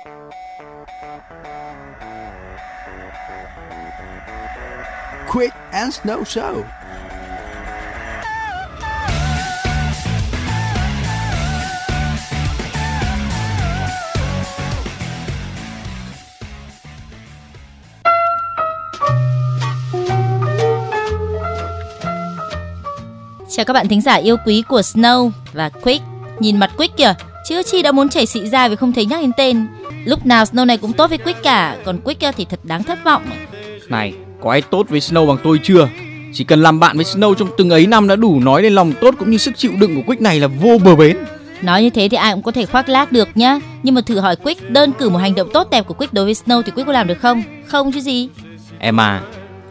Quick and Snow Show. Chào các bạn thính giả yêu quý của Snow và Quick. Nhìn mặt Quick kìa, chưa chi đã muốn chảy xị ra vì không thấy nhắc đến tên. Lúc nào Snow này cũng tốt với Quick cả, còn Quick thì thật đáng thất vọng. Này, có ai tốt với Snow bằng tôi chưa? Chỉ cần làm bạn với Snow trong từng ấy năm đã đủ nói lên lòng tốt cũng như sức chịu đựng của Quick này là vô bờ bến. Nói như thế thì ai cũng có thể khoác lác được nhá. Nhưng mà thử hỏi Quick đơn cử một hành động tốt đẹp của Quick đối với Snow thì Quick có làm được không? Không chứ gì. Em à,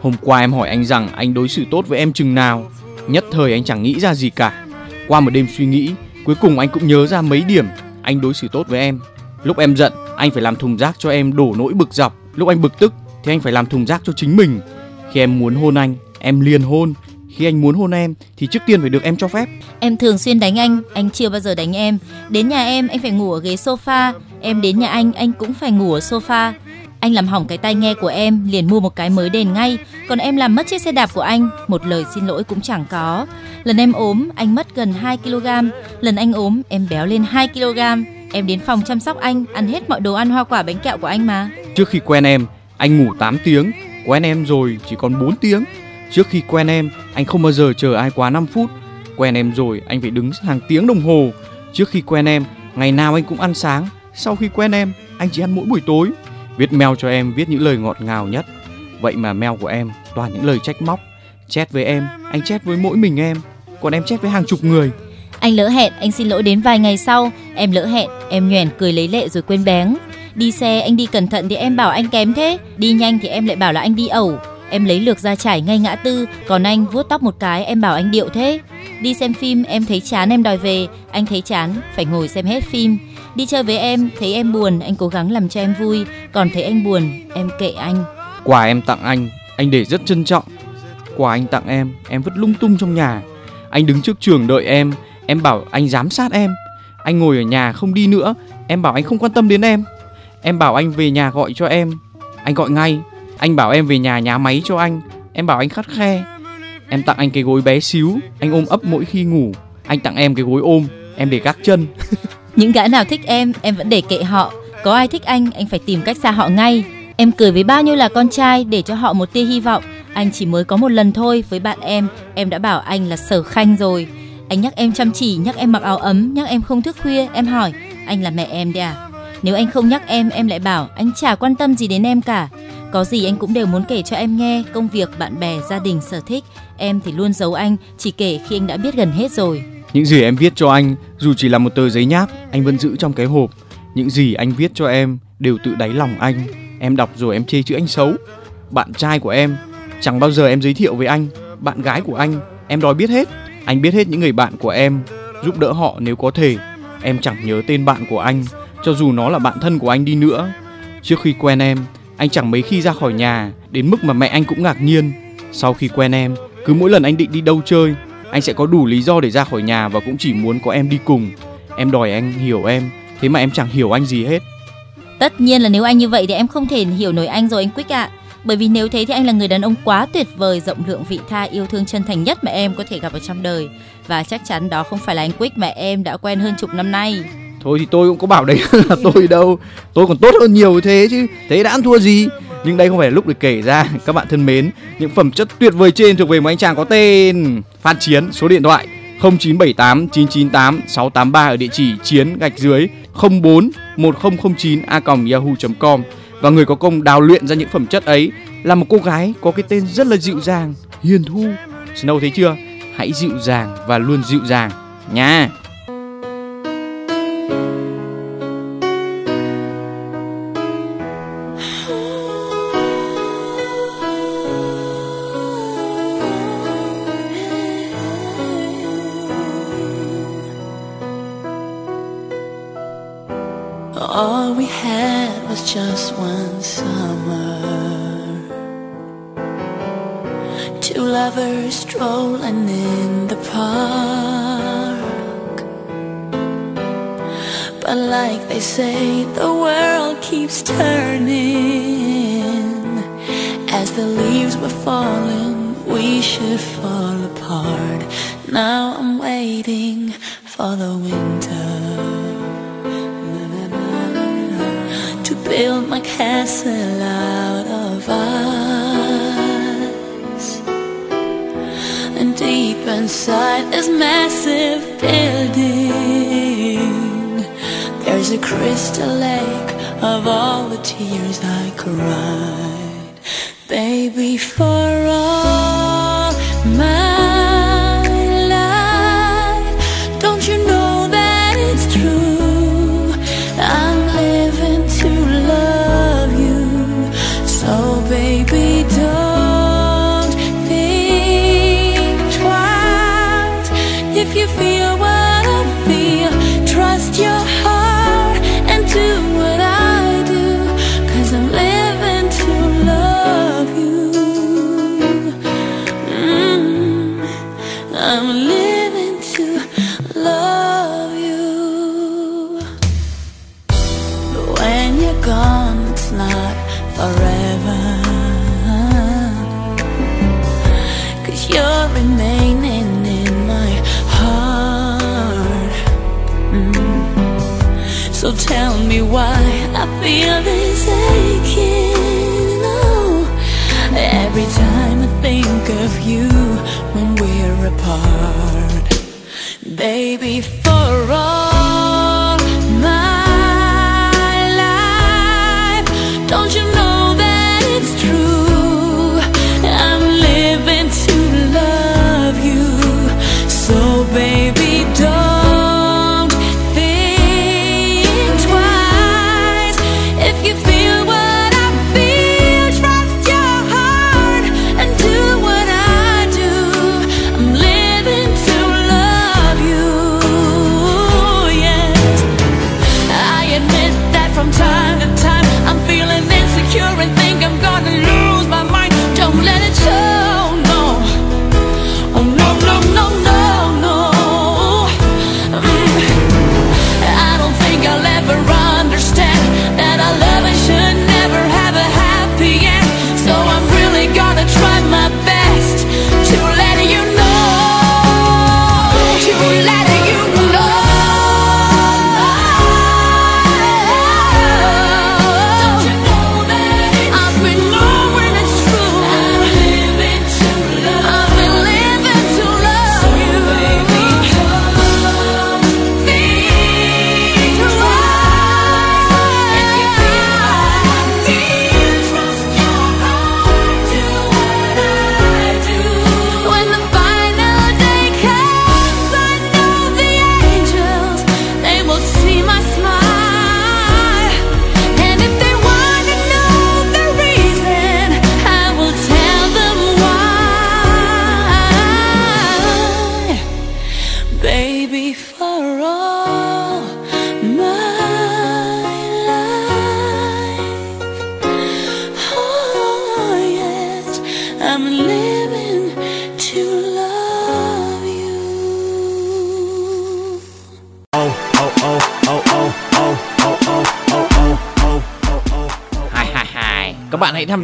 hôm qua em hỏi anh rằng anh đối xử tốt với em chừng nào. Nhất thời anh chẳng nghĩ ra gì cả. Qua một đêm suy nghĩ, cuối cùng anh cũng nhớ ra mấy điểm anh đối xử tốt với em. Lúc em giận, anh phải làm thùng rác cho em đổ nỗi bực dọc. Lúc anh bực tức thì anh phải làm thùng rác cho chính mình. Khi em muốn hôn anh, em liền hôn. Khi anh muốn hôn em thì trước tiên phải được em cho phép. Em thường xuyên đánh anh, anh chưa bao giờ đánh em. Đến nhà em, anh phải ngủ ở ghế sofa. Em đến nhà anh, anh cũng phải ngủ ở sofa. Anh làm hỏng cái tai nghe của em, liền mua một cái mới đền ngay. Còn em làm mất chiếc xe đạp của anh, một lời xin lỗi cũng chẳng có. Lần em ốm, anh mất gần 2 kg. Lần anh ốm, em béo lên 2 kg. Em đến phòng chăm sóc anh, ăn hết mọi đồ ăn hoa quả bánh kẹo của anh mà. Trước khi quen em, anh ngủ 8 tiếng. Quen em rồi chỉ còn 4 tiếng. Trước khi quen em, anh không bao giờ chờ ai quá 5 phút. Quen em rồi, anh phải đứng hàng tiếng đồng hồ. Trước khi quen em, ngày nào anh cũng ăn sáng. Sau khi quen em, anh chỉ ăn mỗi buổi tối. Viết mail cho em viết những lời ngọt ngào nhất. Vậy mà mail của em toàn những lời trách móc. Chat với em, anh chat với mỗi mình em. Còn em chat với hàng chục người. Anh lỡ hẹn, anh xin lỗi đến vài ngày sau. Em lỡ hẹn, em nhoẻn cười lấy lệ rồi quên bén. Đi xe anh đi cẩn thận thì em bảo anh kém thế. Đi nhanh thì em lại bảo là anh đi ẩu. Em lấy lược ra trải ngay ngã tư, còn anh vuốt tóc một cái em bảo anh điệu thế. Đi xem phim em thấy chán em đòi về, anh thấy chán phải ngồi xem hết phim. Đi chơi với em thấy em buồn anh cố gắng làm cho em vui, còn thấy anh buồn em kệ anh. Quà em tặng anh, anh để rất trân trọng. Quà anh tặng em, em vứt lung tung trong nhà. Anh đứng trước trường đợi em, em bảo anh giám sát em. Anh ngồi ở nhà không đi nữa, em bảo anh không quan tâm đến em. Em bảo anh về nhà gọi cho em, anh gọi ngay. Anh bảo em về nhà nhá máy cho anh, em bảo anh khắt khe. Em tặng anh cái gối bé xíu, anh ôm ấp mỗi khi ngủ. Anh tặng em cái gối ôm, em để gác chân. Những gã nào thích em, em vẫn để kệ họ. Có ai thích anh, anh phải tìm cách xa họ ngay. Em cười với bao nhiêu là con trai để cho họ một tia hy vọng. Anh chỉ mới có một lần thôi với bạn em, em đã bảo anh là sở khanh rồi. Anh nhắc em chăm chỉ, nhắc em mặc áo ấm, nhắc em không thức khuya. Em hỏi, anh là mẹ em đấy à? Nếu anh không nhắc em, em lại bảo anh chả quan tâm gì đến em cả. Có gì anh cũng đều muốn kể cho em nghe, công việc, bạn bè, gia đình, sở thích. Em thì luôn giấu anh, chỉ kể khi anh đã biết gần hết rồi. Những gì em viết cho anh, dù chỉ là một tờ giấy nháp, anh vẫn giữ trong cái hộp. Những gì anh viết cho em đều tự đáy lòng anh. Em đọc rồi em chê chữ anh xấu. Bạn trai của em, chẳng bao giờ em giới thiệu với anh. Bạn gái của anh, em đòi biết hết. Anh biết hết những người bạn của em, giúp đỡ họ nếu có thể. Em chẳng nhớ tên bạn của anh, cho dù nó là bạn thân của anh đi nữa. Trước khi quen em, anh chẳng mấy khi ra khỏi nhà, đến mức mà mẹ anh cũng ngạc nhiên. Sau khi quen em, cứ mỗi lần anh định đi đâu chơi, anh sẽ có đủ lý do để ra khỏi nhà và cũng chỉ muốn có em đi cùng. Em đòi anh hiểu em, thế mà em chẳng hiểu anh gì hết. Tất nhiên là nếu anh như vậy thì em không thể hiểu nổi anh rồi anh Quick ạ. Bởi vì nếu thế thì anh là người đàn ông quá tuyệt vời, rộng lượng vị tha, yêu thương chân thành nhất mà em có thể gặp ở trong đời. Và chắc chắn đó không phải là anh Quick mà em đã quen hơn chục năm nay. Thôi thì tôi cũng có bảo đấy là tôi đâu. Tôi còn tốt hơn nhiều thế chứ. Thế đã ăn thua gì? Nhưng đây không phải là lúc để kể ra Các bạn thân mến. Những phẩm chất tuyệt vời trên thuộc về một anh chàng có tên Phan Chiến. Số điện thoại 0978 998 683 ở địa chỉ chiến gạch dưới 04 1009 a yahoo.com và người có công đào luyện ra những phẩm chất ấy là một cô gái có cái tên rất là dịu dàng, hiền thu. Snow thấy chưa? Hãy dịu dàng và luôn dịu dàng nha. Inside this massive building, there's a crystal lake of all the tears I cried. Baby, for all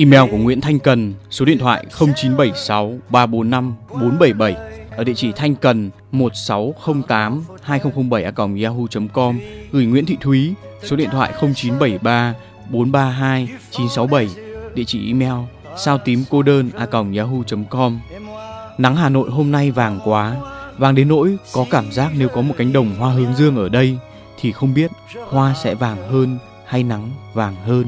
Email của Nguyễn Thanh Cần, số điện thoại 0976 345 477 ở địa chỉ thanh cần 1608 2007 a yahoo.com gửi Nguyễn Thị Thúy, số điện thoại 0973 432 967 địa chỉ email sao tím cô đơn a yahoo.com Nắng Hà Nội hôm nay vàng quá, vàng đến nỗi có cảm giác nếu có một cánh đồng hoa hướng dương ở đây thì không biết hoa sẽ vàng hơn hay nắng vàng hơn.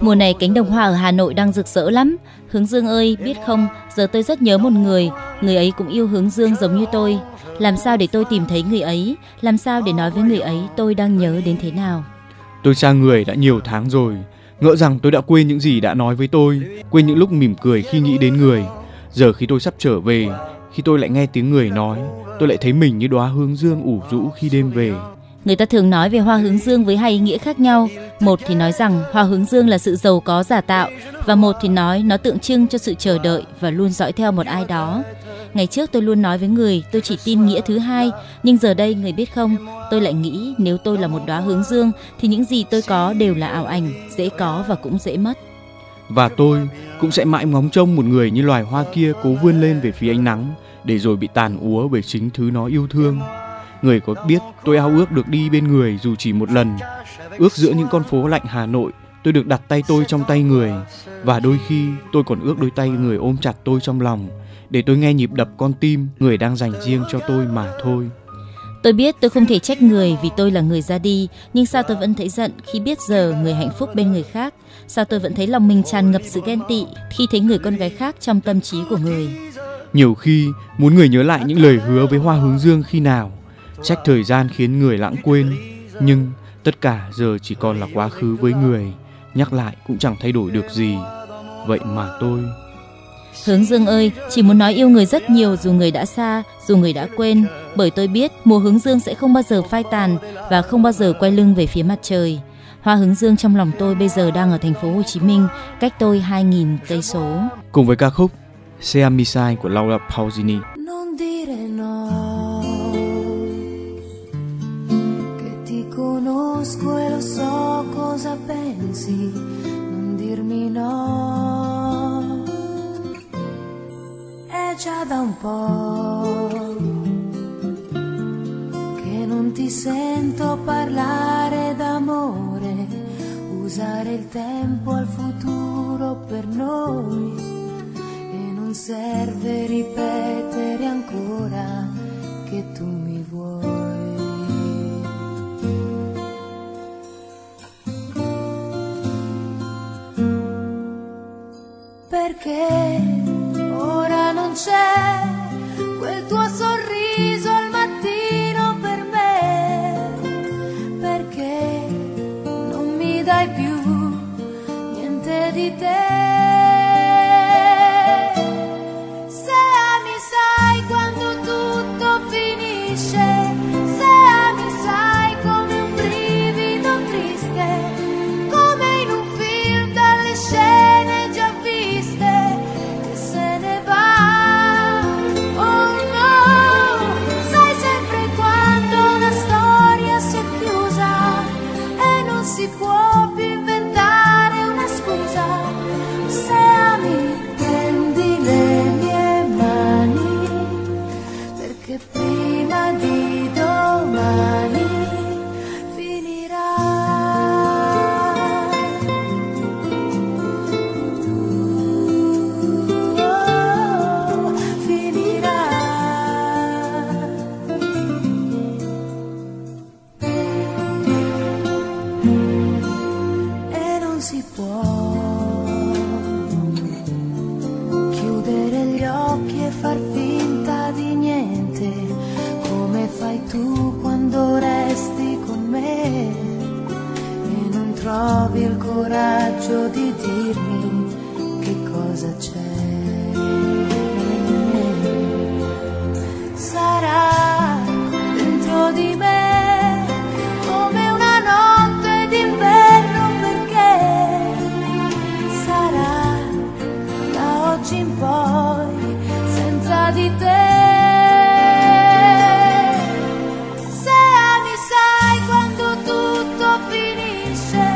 Mùa này cánh đồng hoa ở Hà Nội đang rực rỡ lắm. Hướng Dương ơi, biết không, giờ tôi rất nhớ một người, người ấy cũng yêu Hướng Dương giống như tôi. Làm sao để tôi tìm thấy người ấy? Làm sao để nói với người ấy tôi đang nhớ đến thế nào? Tôi xa người đã nhiều tháng rồi, ngỡ rằng tôi đã quên những gì đã nói với tôi, quên những lúc mỉm cười khi nghĩ đến người. Giờ khi tôi sắp trở về, khi tôi lại nghe tiếng người nói, tôi lại thấy mình như đóa hướng dương ủ rũ khi đêm về. Người ta thường nói về hoa hướng dương với hai ý nghĩa khác nhau. Một thì nói rằng hoa hướng dương là sự giàu có giả tạo và một thì nói nó tượng trưng cho sự chờ đợi và luôn dõi theo một ai đó. Ngày trước tôi luôn nói với người tôi chỉ tin nghĩa thứ hai, nhưng giờ đây người biết không, tôi lại nghĩ nếu tôi là một đóa hướng dương thì những gì tôi có đều là ảo ảnh, dễ có và cũng dễ mất. Và tôi cũng sẽ mãi ngóng trông một người như loài hoa kia cố vươn lên về phía ánh nắng để rồi bị tàn úa bởi chính thứ nó yêu thương. Người có biết tôi ao ước được đi bên người dù chỉ một lần, ước giữa những con phố lạnh Hà Nội tôi được đặt tay tôi trong tay người và đôi khi tôi còn ước đôi tay người ôm chặt tôi trong lòng để tôi nghe nhịp đập con tim người đang dành riêng cho tôi mà thôi. Tôi biết tôi không thể trách người vì tôi là người ra đi, nhưng sao tôi vẫn thấy giận khi biết giờ người hạnh phúc bên người khác? Sao tôi vẫn thấy lòng mình tràn ngập sự ghen tị khi thấy người con gái khác trong tâm trí của người? Nhiều khi muốn người nhớ lại những lời hứa với Hoa Hướng Dương khi nào, trách thời gian khiến người lãng quên, nhưng tất cả giờ chỉ còn là quá khứ với người, nhắc lại cũng chẳng thay đổi được gì. Vậy mà tôi Hướng Dương ơi, chỉ muốn nói yêu người rất nhiều dù người đã xa, dù người đã quên, bởi tôi biết mùa hướng dương sẽ không bao giờ phai tàn và không bao giờ quay lưng về phía mặt trời. Hoa hướng dương trong lòng tôi bây giờ đang ở thành phố Hồ Chí Minh, cách tôi 2.000 cây số. Cùng với ca khúc Sea Misai của Laura Pausini. Pensi, non dirmi no. È già da un po' che non ti sento parlare d'amore, usare il tempo al futuro per noi e non serve ripetere ancora che tu mi vuoi. Perché ora non c'è quel tuo sorriso al mattino per me? Perché non mi dai più share.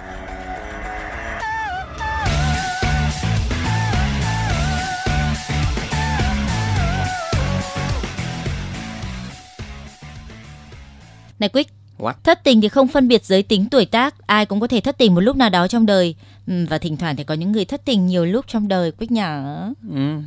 Này Quick, What? thất tình thì không phân biệt giới tính tuổi tác, ai cũng có thể thất tình một lúc nào đó trong đời. Ừ, và thỉnh thoảng thì có những người thất tình nhiều lúc trong đời Quick nhở. Ừ.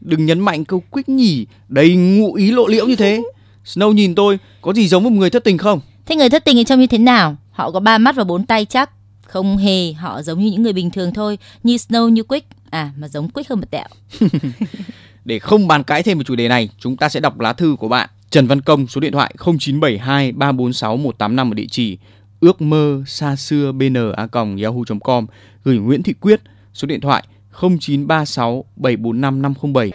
Đừng nhấn mạnh câu quýt nhỉ, đầy ngụ ý lộ liễu như thế. Snow nhìn tôi, có gì giống một người thất tình không? Thế người thất tình thì trông như thế nào? Họ có ba mắt và bốn tay chắc. Không hề, họ giống như những người bình thường thôi, như Snow như Quick. À, mà giống Quick hơn một tẹo. Để không bàn cãi thêm về chủ đề này, chúng ta sẽ đọc lá thư của bạn Trần Văn Công, số điện thoại 0972 346 185 ở địa chỉ ước mơ xa xưa bna yahoo.com gửi Nguyễn Thị Quyết, số điện thoại 0936 745 507.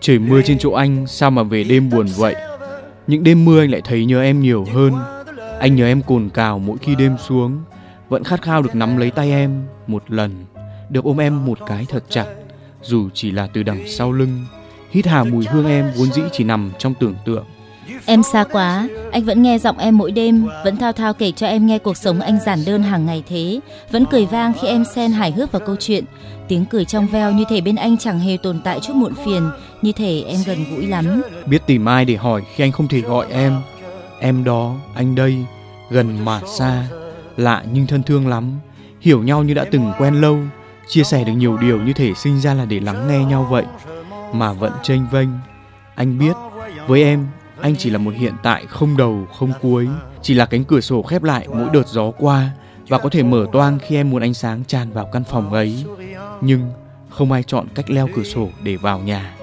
Trời mưa trên chỗ anh, sao mà về đêm buồn vậy những đêm mưa anh lại thấy nhớ em nhiều hơn. Anh nhớ em cồn cào mỗi khi đêm xuống. Vẫn khát khao được nắm lấy tay em một lần. Được ôm em một cái thật chặt. Dù chỉ là từ đằng sau lưng. Hít hà mùi hương em vốn dĩ chỉ nằm trong tưởng tượng. Em xa quá, anh vẫn nghe giọng em mỗi đêm, vẫn thao thao kể cho em nghe cuộc sống anh giản đơn hàng ngày thế, vẫn cười vang khi em xen hài hước vào câu chuyện, tiếng cười trong veo như thể bên anh chẳng hề tồn tại chút muộn phiền, như thể em gần gũi lắm. Biết tìm ai để hỏi khi anh không thể gọi em. Em đó, anh đây Gần mà xa Lạ nhưng thân thương lắm. Hiểu nhau như đã từng quen lâu Chia sẻ được nhiều điều như thể sinh ra là để lắng nghe nhau vậy Mà vẫn tranh vênh. Anh biết Với em Anh chỉ là một hiện tại không đầu không cuối Chỉ là cánh cửa sổ khép lại mỗi đợt gió qua Và có thể mở toang khi em muốn ánh sáng tràn vào căn phòng ấy. Nhưng không ai chọn cách leo cửa sổ để vào nhà.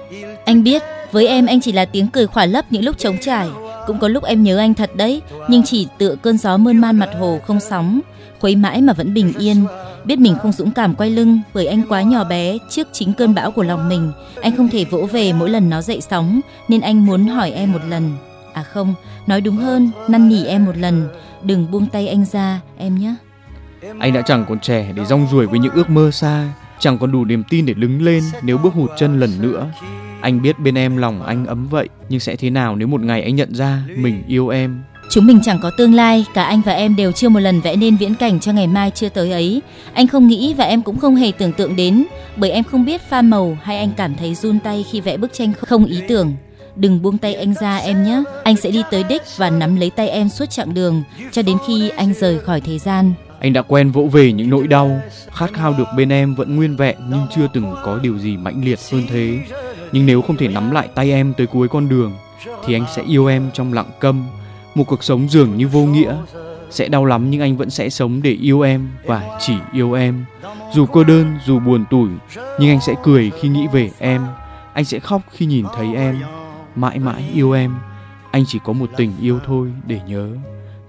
Anh biết, với em anh chỉ là tiếng cười khỏa lấp những lúc trống trải, cũng có lúc em nhớ anh thật đấy, nhưng chỉ tựa cơn gió mơn man mặt hồ không sóng, khuấy mãi mà vẫn bình yên. Biết mình không dũng cảm quay lưng bởi anh quá nhỏ bé trước chính cơn bão của lòng mình. Anh không thể vỗ về mỗi lần nó dậy sóng, nên anh muốn hỏi em một lần. À không, nói đúng hơn, năn nỉ em một lần, đừng buông tay anh ra, em nhé. Anh đã chẳng còn trẻ để rong ruổi với những ước mơ xa, chẳng còn đủ niềm tin để đứng lên nếu bước hụt chân lần nữa. Anh biết bên em lòng anh ấm vậy, nhưng sẽ thế nào nếu một ngày anh nhận ra mình yêu em? Chúng mình chẳng có tương lai, cả anh và em đều chưa một lần vẽ nên viễn cảnh cho ngày mai chưa tới ấy. Anh không nghĩ và em cũng không hề tưởng tượng đến, bởi em không biết pha màu hay anh cảm thấy run tay khi vẽ bức tranh không ý tưởng. Đừng buông tay anh ra em nhé, anh sẽ đi tới đích và nắm lấy tay em suốt chặng đường cho đến khi anh rời khỏi thế gian. Anh đã quen vỗ về những nỗi đau, khát khao được bên em vẫn nguyên vẹn nhưng chưa từng có điều gì mãnh liệt hơn thế. Nhưng nếu không thể nắm lại tay em tới cuối con đường, thì anh sẽ yêu em trong lặng câm, một cuộc sống dường như vô nghĩa. Sẽ đau lắm nhưng anh vẫn sẽ sống để yêu em và chỉ yêu em. Dù cô đơn, dù buồn tủi, nhưng anh sẽ cười khi nghĩ về em. Anh sẽ khóc khi nhìn thấy em. Mãi mãi yêu em. Anh chỉ có một tình yêu thôi để nhớ.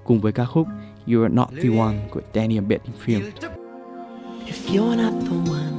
Cùng với ca khúc You Are Not The One của Daniel Bedingfield. If you're not the one,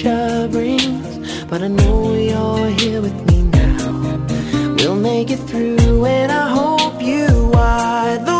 Future brings, but I know you're here with me now. We'll make it through, and I hope you are the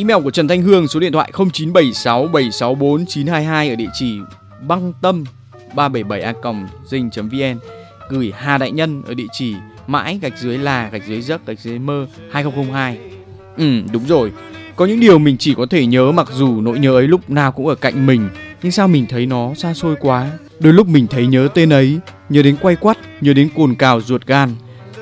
Email của Trần Thanh Hương số điện thoại 0976764922 ở địa chỉ băng tâm 377a.dinh.vn gửi Hà Đại Nhân ở địa chỉ mãi gạch dưới là gạch dưới giấc gạch dưới mơ 2002. Ừ đúng rồi. Có những điều mình chỉ có thể nhớ mặc dù nỗi nhớ ấy lúc nào cũng ở cạnh mình nhưng sao mình thấy nó xa xôi quá. Đôi lúc mình thấy nhớ tên ấy, nhớ đến quay quắt, nhớ đến cồn cào ruột gan.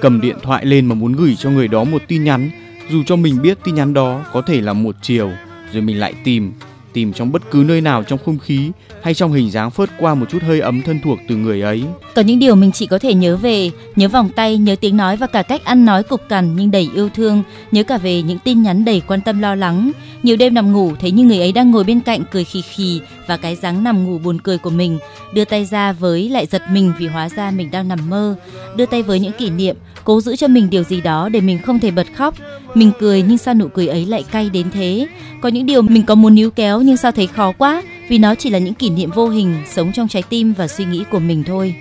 Cầm điện thoại lên mà muốn gửi cho người đó một tin nhắn dù cho mình biết tin nhắn đó có thể là một chiều rồi mình lại tìm tìm trong bất cứ nơi nào trong không khí hay trong hình dáng phớt qua một chút hơi ấm thân thuộc từ người ấy Có những điều mình chỉ có thể nhớ về, nhớ vòng tay, nhớ tiếng nói và cả cách ăn nói cục cằn nhưng đầy yêu thương, nhớ cả về những tin nhắn đầy quan tâm lo lắng. Nhiều đêm nằm ngủ thấy như người ấy đang ngồi bên cạnh cười khì khì và cái dáng nằm ngủ buồn cười của mình, đưa tay ra với lại giật mình vì hóa ra mình đang nằm mơ, đưa tay với những kỷ niệm, cố giữ cho mình điều gì đó để mình không thể bật khóc. Mình cười nhưng sao nụ cười ấy lại cay đến thế? Có những điều mình có muốn níu kéo nhưng sao thấy khó quá vì nó chỉ là những kỷ niệm vô hình sống trong trái tim và suy nghĩ của mình thôi.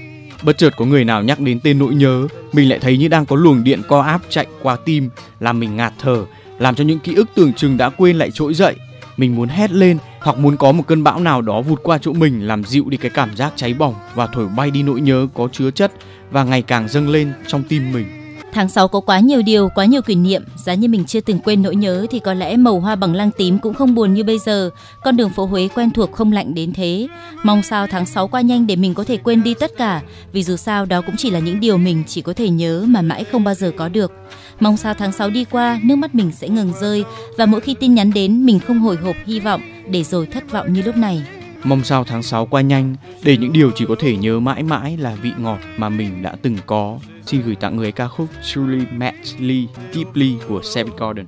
bất chợt có người nào nhắc đến tên nỗi nhớ mình lại thấy như đang có luồng điện co áp chạy qua tim làm mình ngạt thở làm cho những ký ức tưởng chừng đã quên lại trỗi dậy mình muốn hét lên hoặc muốn có một cơn bão nào đó vụt qua chỗ mình làm dịu đi cái cảm giác cháy bỏng và thổi bay đi nỗi nhớ có chứa chất và ngày càng dâng lên trong tim mình. Tháng 6 có quá nhiều điều, quá nhiều kỷ niệm, giá như mình chưa từng quên nỗi nhớ thì có lẽ màu hoa bằng lăng tím cũng không buồn như bây giờ. Con đường phố Huế quen thuộc không lạnh đến thế. Mong sao tháng 6 qua nhanh để mình có thể quên đi tất cả, vì dù sao đó cũng chỉ là những điều mình chỉ có thể nhớ mà mãi không bao giờ có được. Mong sao tháng 6 đi qua, nước mắt mình sẽ ngừng rơi và mỗi khi tin nhắn đến mình không hồi hộp hy vọng để rồi thất vọng như lúc này. Mong sao tháng 6 qua nhanh để những điều chỉ có thể nhớ mãi mãi là vị ngọt mà mình đã từng có xin gửi tặng người ca khúc Truly Madly Deeply của Sam Gordon.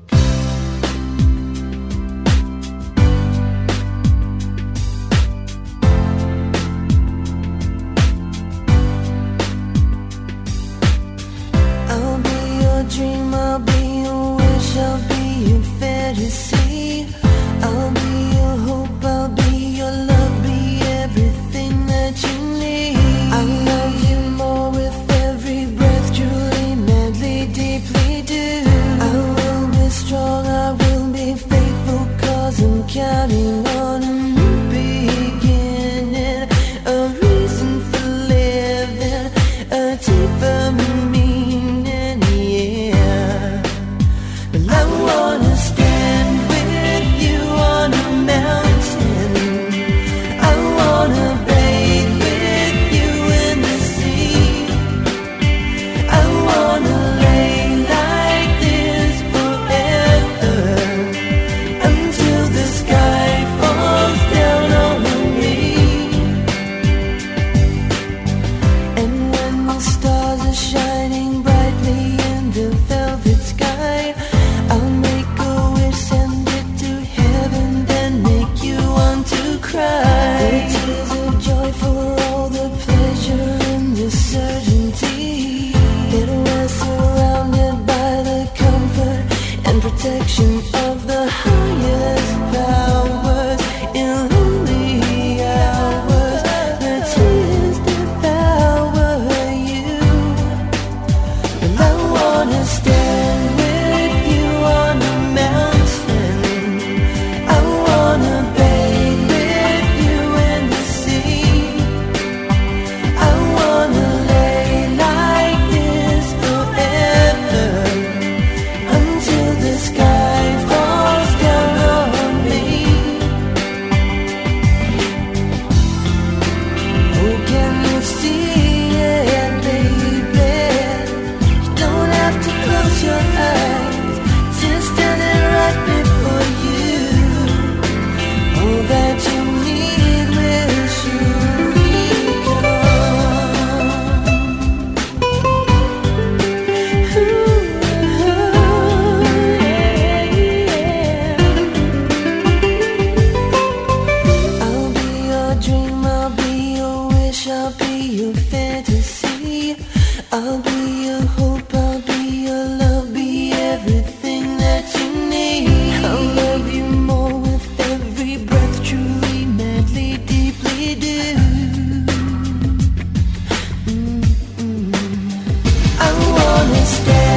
honest day.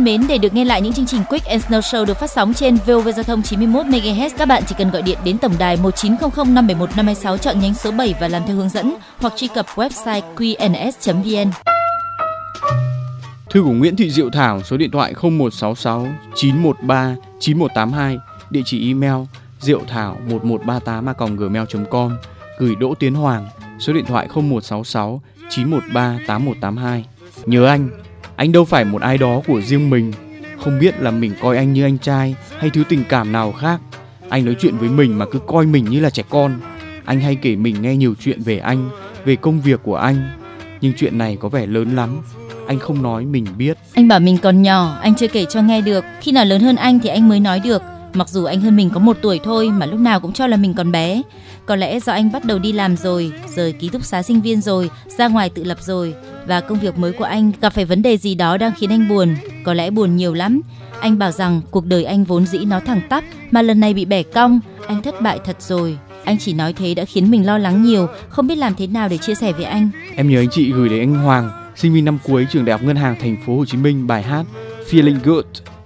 thân mến, để được nghe lại những chương trình Quick and Snow Show được phát sóng trên VOV Giao thông 91 MHz, các bạn chỉ cần gọi điện đến tổng đài 1900 571 526 chọn nhánh số 7 và làm theo hướng dẫn hoặc truy cập website qns.vn. Thư của Nguyễn Thị Diệu Thảo số điện thoại 0166 913 9182, địa chỉ email diệu thảo 1138 gmail.com gửi Đỗ Tiến Hoàng số điện thoại 0166 913 8182. Nhớ anh, anh đâu phải một ai đó của riêng mình. Không biết là mình coi anh như anh trai hay thứ tình cảm nào khác. Anh nói chuyện với mình mà cứ coi mình như là trẻ con. Anh hay kể mình nghe nhiều chuyện về anh về công việc của anh. Nhưng chuyện này có vẻ lớn lắm. Anh không nói mình biết. Anh bảo mình còn nhỏ, anh chưa kể cho nghe được. Khi nào lớn hơn anh thì anh mới nói được. Mặc dù anh hơn mình có một tuổi thôi mà lúc nào cũng cho là mình còn bé. Có lẽ do anh bắt đầu đi làm rồi, rời ký túc xá sinh viên rồi, ra ngoài tự lập rồi và công việc mới của anh gặp phải vấn đề gì đó đang khiến anh buồn. Có lẽ buồn nhiều lắm. Anh bảo rằng cuộc đời anh vốn dĩ nó thẳng tắp mà lần này bị bẻ cong, anh thất bại thật rồi. Anh chỉ nói thế đã khiến mình lo lắng nhiều, không biết làm thế nào để chia sẻ với anh. Em nhớ anh chị gửi đến anh Hoàng, sinh viên năm cuối trường Đại học Ngân hàng Thành phố Hồ Chí Minh bài hát Feeling Good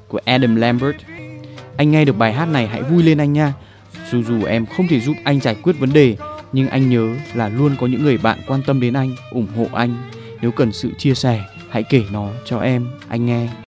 của Adam Lambert. Anh nghe được bài hát này hãy vui lên anh nha. Dù dù em không thể giúp anh giải quyết vấn đề, nhưng anh nhớ là luôn có những người bạn quan tâm đến anh, ủng hộ anh. Nếu cần sự chia sẻ, hãy kể nó cho em, anh nghe.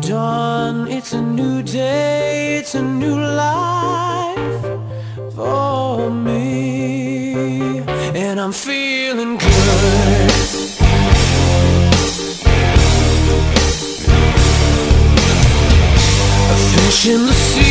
Dawn, it's a new day, it's a new life for me, and I'm feeling good. A fish in the sea,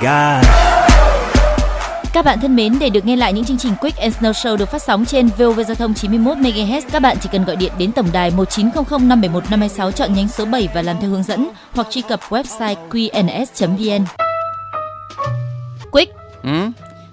God. Các bạn thân mến, để được nghe lại những chương trình Quick and Snow Show được phát sóng trên VOV Giao thông 91 MHz, các bạn chỉ cần gọi điện đến tổng đài 1900 571 526 chọn nhánh số 7 và làm theo hướng dẫn hoặc truy cập website qns.vn. Quick, Ừ?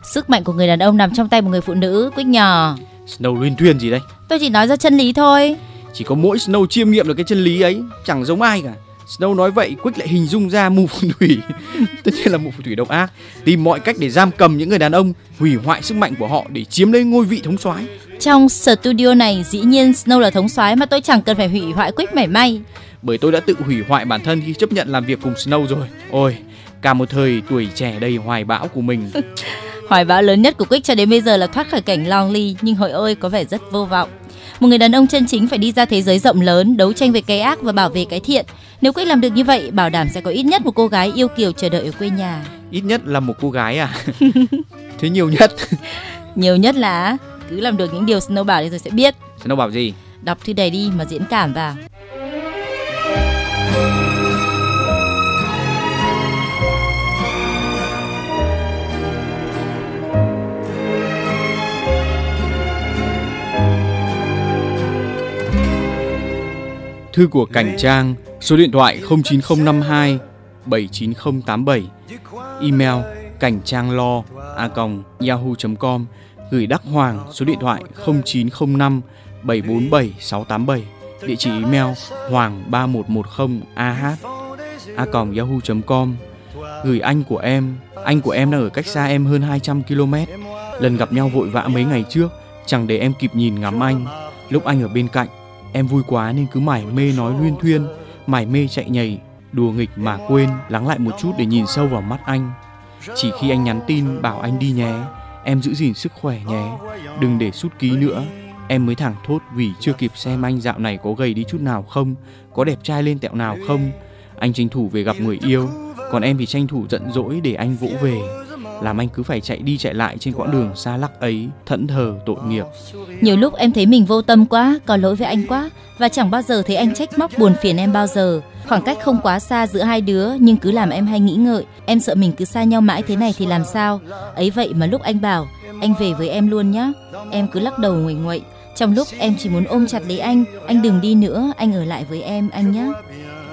sức mạnh của người đàn ông nằm trong tay một người phụ nữ, Quick nhỏ. Snow luyên thuyên gì đây? Tôi chỉ nói ra chân lý thôi. Chỉ có mỗi Snow chiêm nghiệm được cái chân lý ấy, chẳng giống ai cả. Snow nói vậy, Quick lại hình dung ra mù phù thủy, tất nhiên là mù phù thủy độc ác, tìm mọi cách để giam cầm những người đàn ông, hủy hoại sức mạnh của họ để chiếm lấy ngôi vị thống soái. Trong studio này dĩ nhiên Snow là thống soái mà tôi chẳng cần phải hủy hoại Quick mảy may. Bởi tôi đã tự hủy hoại bản thân khi chấp nhận làm việc cùng Snow rồi. Ôi, cả một thời tuổi trẻ đầy hoài bão của mình. Hoài bão lớn nhất của Quick cho đến bây giờ là thoát khỏi cảnh Lonely, nhưng hội ơi có vẻ rất vô vọng. Một người đàn ông chân chính phải đi ra thế giới rộng lớn, đấu tranh với cái ác và bảo vệ cái thiện. Nếu Quick làm được như vậy, bảo đảm sẽ có ít nhất một cô gái yêu kiều chờ đợi ở quê nhà. Ít nhất là một cô gái à? Thế nhiều nhất. Nhiều nhất là cứ làm được những điều Snow bảo thì rồi sẽ biết. Snow bảo gì? Đọc thư này đi mà diễn cảm vào. Thư của Cảnh Trang, số điện thoại 09052 79087, email cảnh trang lo a yahoo.com, gửi Đắc Hoàng, số điện thoại 0905 747 687, địa chỉ email hoàng 3110 ah a yahoo.com, gửi anh của em, anh của em đang ở cách xa em hơn 200 km. Lần gặp nhau vội vã mấy ngày trước, chẳng để em kịp nhìn ngắm anh. Lúc anh ở bên cạnh, Em vui quá nên cứ mải mê nói luyên thuyên, mải mê chạy nhảy, đùa nghịch mà quên lắng lại một chút để nhìn sâu vào mắt anh. Chỉ khi anh nhắn tin bảo anh đi nhé, em giữ gìn sức khỏe nhé, đừng để sút ký nữa. Em mới thẳng thốt vì chưa kịp xem anh dạo này có gầy đi chút nào không, có đẹp trai lên tẹo nào không. Anh tranh thủ về gặp người yêu, còn em thì tranh thủ giận dỗi để anh vỗ về làm anh cứ phải chạy đi chạy lại trên quãng đường xa lắc ấy, thẫn thờ, tội nghiệp. Nhiều lúc em thấy mình vô tâm quá, có lỗi với anh quá, và chẳng bao giờ thấy anh trách móc, buồn phiền em bao giờ. Khoảng cách không quá xa giữa hai đứa, nhưng cứ làm em hay nghĩ ngợi, em sợ mình cứ xa nhau mãi thế này thì làm sao? Ấy vậy mà lúc anh bảo, anh về với em luôn nhá. Em cứ lắc đầu nguội nguậy. Trong lúc em chỉ muốn ôm chặt lấy anh anh đừng đi nữa, anh ở lại với em, anh nhé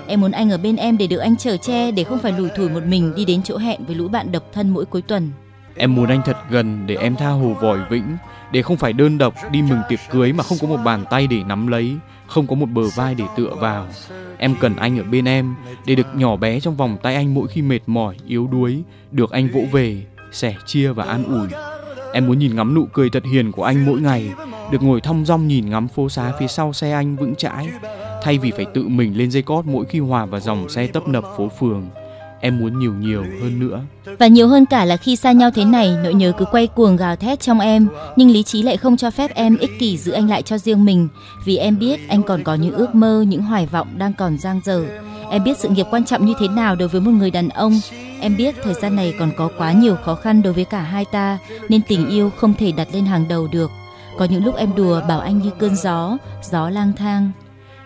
Em muốn anh ở bên em để được anh chở che để không phải lủi thủi một mình đi đến chỗ hẹn với lũ bạn độc thân mỗi cuối tuần. Em muốn anh thật gần để em tha hồ vòi vĩnh, để không phải đơn độc đi mừng tiệc cưới mà không có một bàn tay để nắm lấy, không có một bờ vai để tựa vào. Em cần anh ở bên em để được nhỏ bé trong vòng tay anh mỗi khi mệt mỏi, yếu đuối, được anh vỗ về, sẻ chia và an ủi. Em muốn nhìn ngắm nụ cười thật hiền của anh mỗi ngày, được ngồi thong dong nhìn ngắm phố xá phía sau xe anh vững chãi, thay vì phải tự mình lên dây cót mỗi khi hòa vào dòng xe tấp nập phố phường. Em muốn nhiều nhiều hơn nữa. Và nhiều hơn cả là khi xa nhau thế này, nỗi nhớ cứ quay cuồng gào thét trong em, nhưng lý trí lại không cho phép em ích kỷ giữ anh lại cho riêng mình, vì em biết anh còn có những ước mơ, những hoài vọng đang còn dang dở. Em biết sự nghiệp quan trọng như thế nào đối với một người đàn ông. Em biết thời gian này còn có quá nhiều khó khăn đối với cả hai ta, nên tình yêu không thể đặt lên hàng đầu được. Có những lúc em đùa bảo anh như cơn gió, gió lang thang,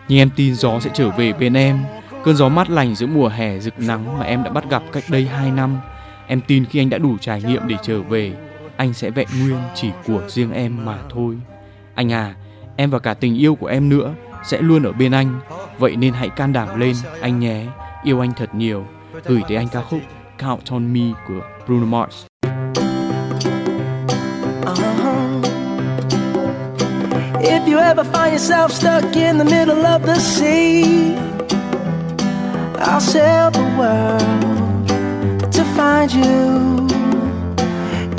nhưng em tin gió sẽ trở về bên em. Cơn gió mát lành giữa mùa hè, rực nắng mà em đã bắt gặp cách đây 2 năm. Em tin khi anh đã đủ trải nghiệm để trở về, anh sẽ vẹn nguyên chỉ của riêng em mà thôi. Anh à em và cả tình yêu của em nữa sẽ luôn ở bên anh. Vậy nên hãy can đảm lên, anh nhé. Yêu anh thật nhiều. Gửi tới anh ca khúc Count on Me của Bruno Mars. If you ever find yourself stuck in the middle of the sea, I'll sail the world to find you.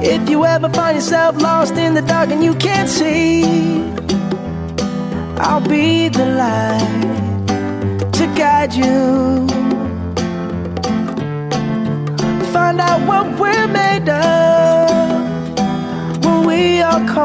If you ever find yourself lost in the dark and you can't see, I'll be the light to guide you.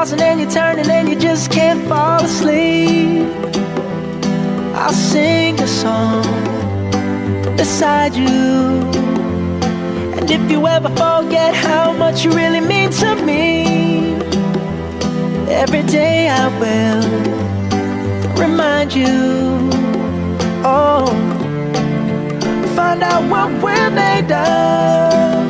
Tossing and you're turning and you just can't fall asleep. I'll sing a song beside you. And if you ever forget how much you really mean to me, Every day I will remind you. Oh, find out what we're made of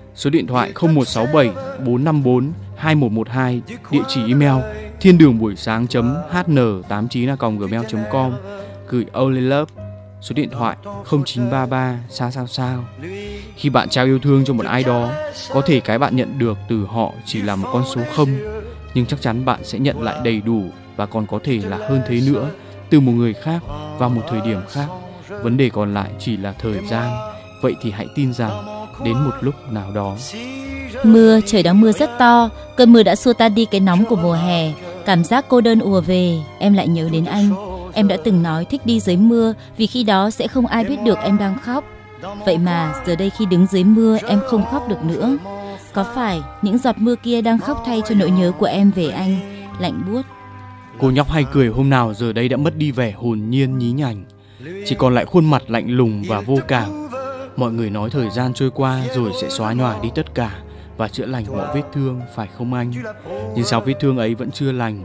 số điện thoại 0167 454 2112, địa chỉ email thiên đường buổi sáng hn 89 gmail com. Gửi Only Love số điện thoại 0933 sao sao sao. Khi bạn trao yêu thương cho một ai đó có thể cái bạn nhận được từ họ chỉ là một con số không nhưng chắc chắn bạn sẽ nhận lại đầy đủ và còn có thể là hơn thế nữa từ một người khác vào một thời điểm khác. Vấn đề còn lại chỉ là thời gian. Vậy thì hãy tin rằng đến một lúc nào đó Mưa, trời đang mưa rất to, cơn mưa đã xua tan đi cái nóng của mùa hè. Cảm giác cô đơn ùa về, em lại nhớ đến anh. Em đã từng nói thích đi dưới mưa vì khi đó sẽ không ai biết được em đang khóc. Vậy mà giờ đây khi đứng dưới mưa em không khóc được nữa. Có phải những giọt mưa kia đang khóc thay cho nỗi nhớ của em về anh, lạnh buốt. Cô nhóc hay cười hôm nào giờ đây đã mất đi vẻ hồn nhiên nhí nhảnh, chỉ còn lại khuôn mặt lạnh lùng và vô cảm. Mọi người nói thời gian trôi qua rồi sẽ xóa nhòa đi tất cả và chữa lành mọi vết thương, phải không anh? Nhưng sao vết thương ấy vẫn chưa lành?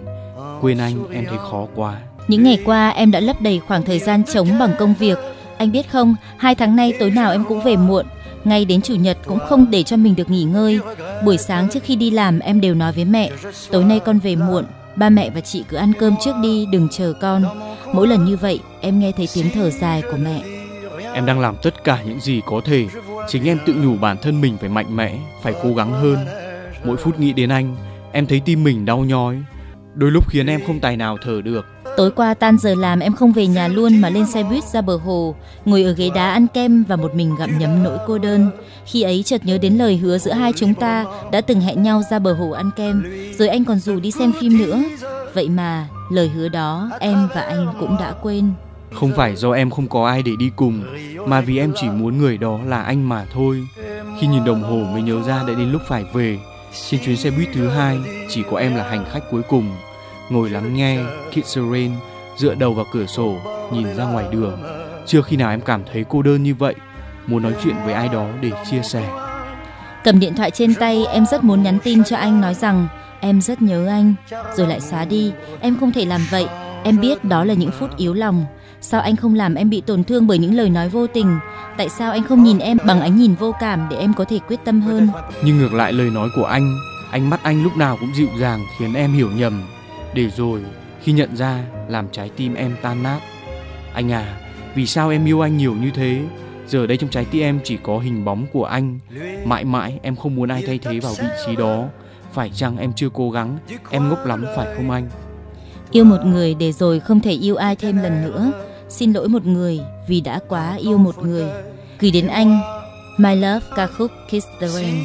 Quên anh em thấy khó quá. Những ngày qua em đã lấp đầy khoảng thời gian trống bằng công việc. Anh biết không, hai tháng nay tối nào em cũng về muộn. Ngay đến chủ nhật cũng không để cho mình được nghỉ ngơi. Buổi sáng trước khi đi làm em đều nói với mẹ, tối nay con về muộn, ba mẹ và chị cứ ăn cơm trước đi, đừng chờ con. Mỗi lần như vậy em nghe thấy tiếng thở dài của mẹ. Em đang làm tất cả những gì có thể. Chính em tự nhủ bản thân mình phải mạnh mẽ, phải cố gắng hơn. Mỗi phút nghĩ đến anh, em thấy tim mình đau nhói. Đôi lúc khiến em không tài nào thở được. Tối qua tan giờ làm em không về nhà luôn mà lên xe buýt ra bờ hồ, ngồi ở ghế đá ăn kem và một mình gặm nhấm nỗi cô đơn. Khi ấy chợt nhớ đến lời hứa giữa hai chúng ta đã từng hẹn nhau ra bờ hồ ăn kem, rồi anh còn rủ đi xem phim nữa. Vậy mà lời hứa đó em và anh cũng đã quên. Không phải do em không có ai để đi cùng, mà vì em chỉ muốn người đó là anh mà thôi. Khi nhìn đồng hồ mới nhớ ra đã đến lúc phải về. Trên chuyến xe buýt thứ hai, chỉ có em là hành khách cuối cùng. Ngồi lắng nghe kit siren, dựa đầu vào cửa sổ, nhìn ra ngoài đường. Chưa khi nào em cảm thấy cô đơn như vậy, muốn nói chuyện với ai đó để chia sẻ. Cầm điện thoại trên tay, em rất muốn nhắn tin cho anh nói rằng em rất nhớ anh, rồi lại xóa đi. Em không thể làm vậy. Em biết đó là những phút yếu lòng. Sao anh không làm em bị tổn thương bởi những lời nói vô tình? Tại sao anh không nhìn em bằng ánh nhìn vô cảm để em có thể quyết tâm hơn? Nhưng ngược lại lời nói của anh, ánh mắt anh lúc nào cũng dịu dàng khiến em hiểu nhầm. Để rồi khi nhận ra làm trái tim em tan nát. Anh à, vì sao em yêu anh nhiều như thế? Giờ đây trong trái tim em chỉ có hình bóng của anh. Mãi mãi em không muốn ai thay thế vào vị trí đó. Phải chăng em chưa cố gắng? Em ngốc lắm phải không anh? Yêu một người để rồi không thể yêu ai thêm lần nữa. Xin lỗi một người vì đã quá yêu một người. Gửi đến anh, My Love ca khúc Kiss the Rain.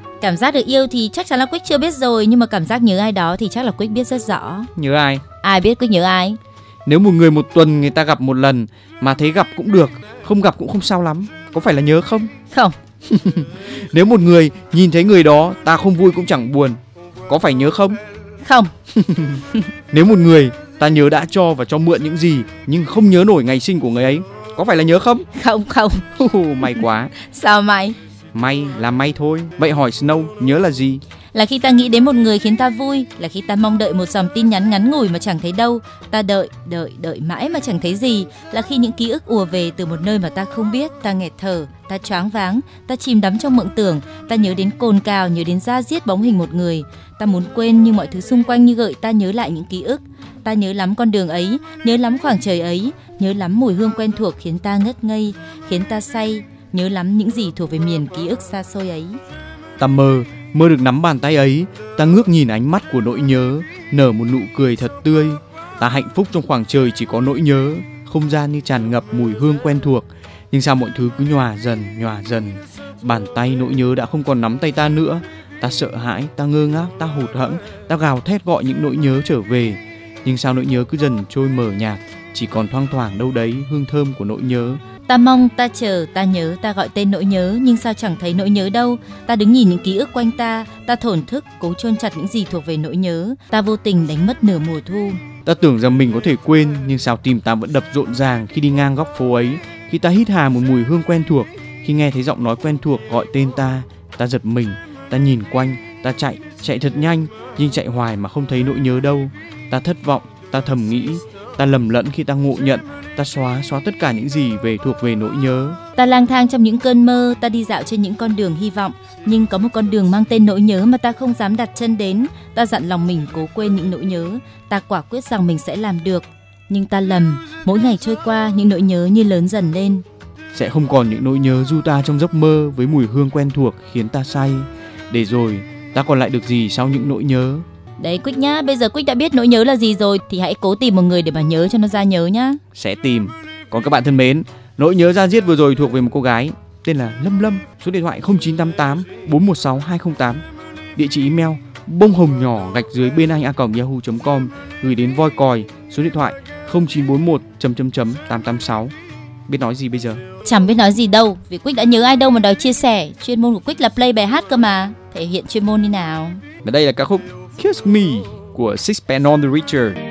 giác được yêu thì chắc chắn là Quick chưa biết rồi nhưng mà cảm giác nhớ ai đó thì chắc là Quick biết rất rõ. nhớ ai? Ai biết Quick nhớ ai? Nếu một người một tuần người ta gặp một lần mà thấy gặp cũng được, không gặp cũng không sao lắm, có phải là nhớ không? Không, Nếu một người nhìn thấy người đó ta không vui cũng chẳng buồn, có phải nhớ không? không, Nếu một người ta nhớ đã cho và cho mượn những gì nhưng không nhớ nổi ngày sinh của người ấy, có phải là nhớ không? không, không. may quá, Sao mày? May là may thôi. Vậy hỏi Snow nhớ là gì? Là khi ta nghĩ đến một người khiến ta vui, là khi ta mong đợi một dòng tin nhắn ngắn ngủi mà chẳng thấy đâu, ta đợi, đợi, đợi mãi mà chẳng thấy gì, là khi những ký ức ùa về từ một nơi mà ta không biết, ta nghẹt thở, ta choáng váng, ta chìm đắm trong mộng tưởng, ta nhớ đến cồn cào, nhớ đến da diết bóng hình một người, ta muốn quên nhưng mọi thứ xung quanh như gợi ta nhớ lại những ký ức, ta nhớ lắm con đường ấy, nhớ lắm khoảng trời ấy, nhớ lắm mùi hương quen thuộc khiến ta ngất ngây, khiến ta say, nhớ lắm những gì thuộc về miền ký ức xa xôi ấy. Ta mơ, mơ được nắm bàn tay ấy, ta ngước nhìn ánh mắt của nỗi nhớ, nở một nụ cười thật tươi. Ta hạnh phúc trong khoảng trời chỉ có nỗi nhớ, không gian như tràn ngập mùi hương quen thuộc. Nhưng sao mọi thứ cứ nhòa dần, nhòa dần. Bàn tay nỗi nhớ đã không còn nắm tay ta nữa. Ta sợ hãi, ta ngơ ngác, ta hụt hẫng, ta gào thét gọi những nỗi nhớ trở về. Nhưng sao nỗi nhớ cứ dần trôi mờ nhạt, chỉ còn thoang thoảng đâu đấy hương thơm của nỗi nhớ. Ta mong, ta chờ, ta nhớ, ta gọi tên nỗi nhớ nhưng sao chẳng thấy nỗi nhớ đâu. Ta đứng nhìn những ký ức quanh ta, ta thổn thức, cố chôn chặt những gì thuộc về nỗi nhớ. Ta vô tình đánh mất nửa mùa thu. Ta tưởng rằng mình có thể quên nhưng sao tim ta vẫn đập rộn ràng khi đi ngang góc phố ấy, khi ta hít hà một mùi hương quen thuộc, khi nghe thấy giọng nói quen thuộc gọi tên ta, ta giật mình, ta nhìn quanh, ta chạy, chạy thật nhanh, nhưng chạy hoài mà không thấy nỗi nhớ đâu. Ta thất vọng, ta thầm nghĩ, ta lầm lẫn khi ta ngộ nhận, ta xóa xóa tất cả những gì về thuộc về nỗi nhớ. Ta lang thang trong những cơn mơ, ta đi dạo trên những con đường hy vọng, nhưng có một con đường mang tên nỗi nhớ mà ta không dám đặt chân đến. Ta dặn lòng mình cố quên những nỗi nhớ, ta quả quyết rằng mình sẽ làm được. Nhưng ta lầm, mỗi ngày trôi qua những nỗi nhớ như lớn dần lên. Sẽ không còn những nỗi nhớ du ta trong giấc mơ với mùi hương quen thuộc khiến ta say. Để rồi, ta còn lại được gì sau những nỗi nhớ? Đấy Quick nhá, bây giờ Quick đã biết nỗi nhớ là gì rồi thì hãy cố tìm một người để mà nhớ cho nó ra nhớ nhá. sẽ tìm. Còn các bạn thân mến, nỗi nhớ ra diết vừa rồi thuộc về một cô gái tên là Lâm Lâm, số điện thoại 0988 416 208, địa chỉ email bông hồng nhỏ gạch dưới bên anh a yahoo.com gửi đến voi còi số điện thoại 0941 chấm chấm chấm 886 biết nói gì bây giờ Chẳng biết nói gì đâu, vì Quick đã nhớ ai đâu mà đòi chia sẻ. Chuyên môn của Quick là play bài hát cơ mà. Thể hiện chuyên môn như nào? và đây là ca khúc Kiss Me của Sixpence on the Richer